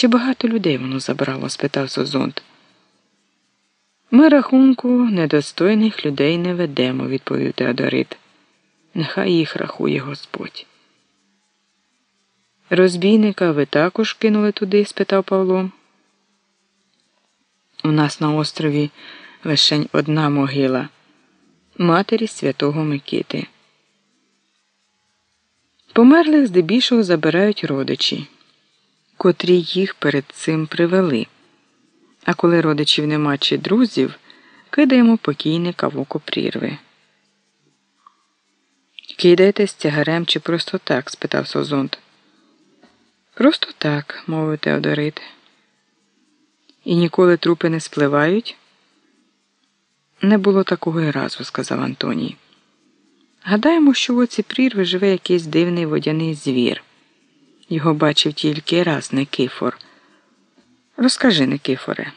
Чи багато людей воно забрало? спитав Созонт. Ми рахунку недостойних людей не ведемо, відповів Теодорит. Нехай їх рахує Господь. Розбійника ви також кинули туди? спитав Павло. У нас на острові лишень одна могила матері святого Микити. Померлих здебільшого забирають родичі, котрі їх перед цим привели. А коли родичів нема чи друзів, кидаємо покійника в око прірви. Кидаєте з тягарем чи просто так? спитав Созонт. Просто так, мовив Теодорит. І ніколи трупи не спливають? Не було такого і разу, сказав Антоній. Гадаємо, що в оці прірви живе якийсь дивний водяний звір. Його бачив тільки раз Никифор. Розкажи, Никифоре.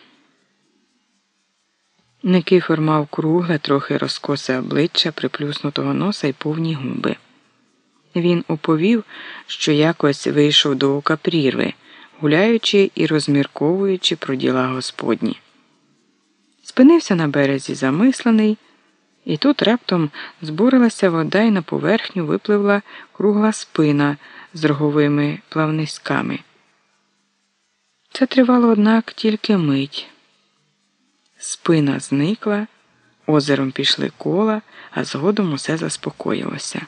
Никифор мав кругле, трохи розкосе обличчя, приплюснутого носа і повні губи. Він оповів, що якось вийшов до ока прірви, гуляючи і розмірковуючи про діла Господні. Спинився на березі замислений, і тут раптом збурилася вода і на поверхню випливла кругла спина з роговими плавниськами. Це тривало, однак, тільки мить. Спина зникла, озером пішли кола, а згодом усе заспокоїлося.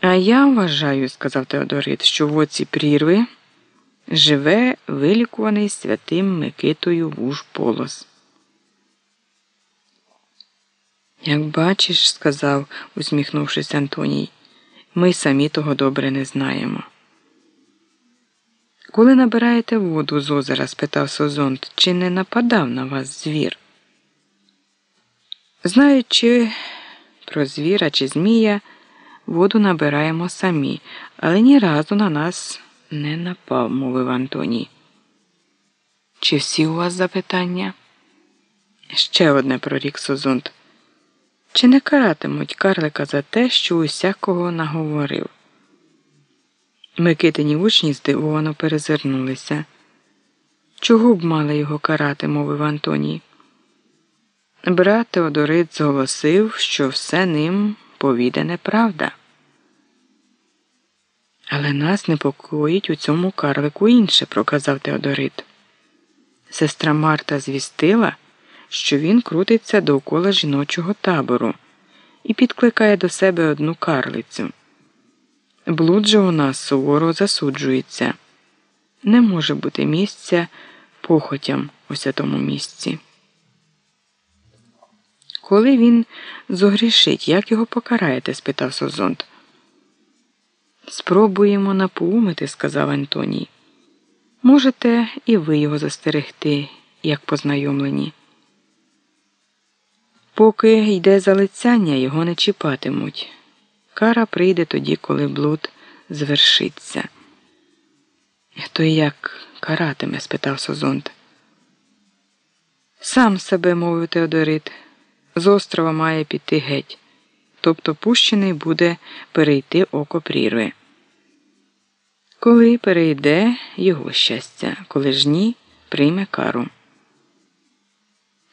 А я вважаю, сказав Теодорит, що в оці прірви живе вилікуваний святим Микитою вуж полос. Як бачиш, сказав, усміхнувшись Антоній, ми самі того добре не знаємо. Коли набираєте воду з озера? спитав Созонт, чи не нападав на вас звір? Знаючи про звіра чи змія, воду набираємо самі, але ні разу на нас не напав, мовив Антоній. Чи всі у вас запитання? Ще одне прорік Созонт. Чи не каратимуть карлика за те, що усякого наговорив? Микитині учні здивовано перезирнулися. Чого б мали його карати, мовив Антоній. Брат Теодорит зголосив, що все ним повідане правда. Але нас непокоїть у цьому карлику інше, проказав Теодорит. Сестра Марта звістила, що він крутиться довкола жіночого табору і підкликає до себе одну карлицю. Блуд же у нас суворо засуджується. Не може бути місця похотям у святому місці. Коли він зогрішить, як його покараєте? спитав Созонт. Спробуємо напоумити, сказав Антоній. Можете і ви його застерегти, як познайомлені. Поки йде залицяння, його не чіпатимуть. Кара прийде тоді, коли блуд звершиться. То як каратиме? спитав Созонт. Сам себе, мовив Теодорит, з острова має піти геть, тобто пущений буде перейти око прірви. Коли перейде його щастя, коли ж ні, прийме кару.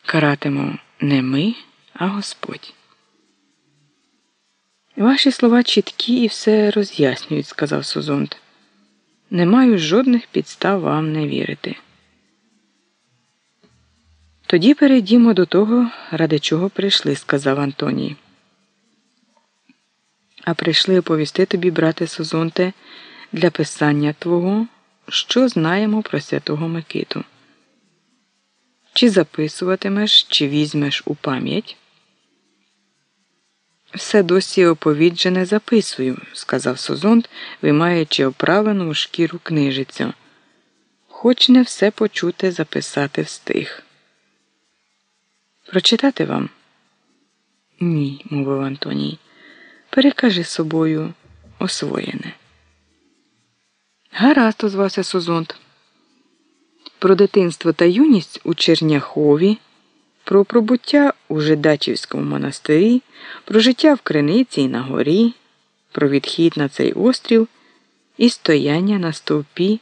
Каратимо не ми, а Господь. Ваші слова чіткі і все роз'яснюють, сказав Сузонт. Не маю жодних підстав вам не вірити. Тоді перейдімо до того, ради чого прийшли, сказав Антоній. А прийшли оповісти тобі, брате Созонте, для писання твого, що знаємо про святого Микиту. Чи записуватимеш, чи візьмеш у пам'ять? Все досі оповіджене записую, сказав Созонт, виймаючи оправлену шкіру книжицю. Хоч не все почути записати встиг. Прочитати вам? Ні, мовив Антоній. Перекажи собою освоєне. Гаразд, озвався Созонт. Про дитинство та юність у Черняхові про пробуття у Жидачівському монастирі, про життя в Криниці і на горі, про відхід на цей острів і стояння на стовпі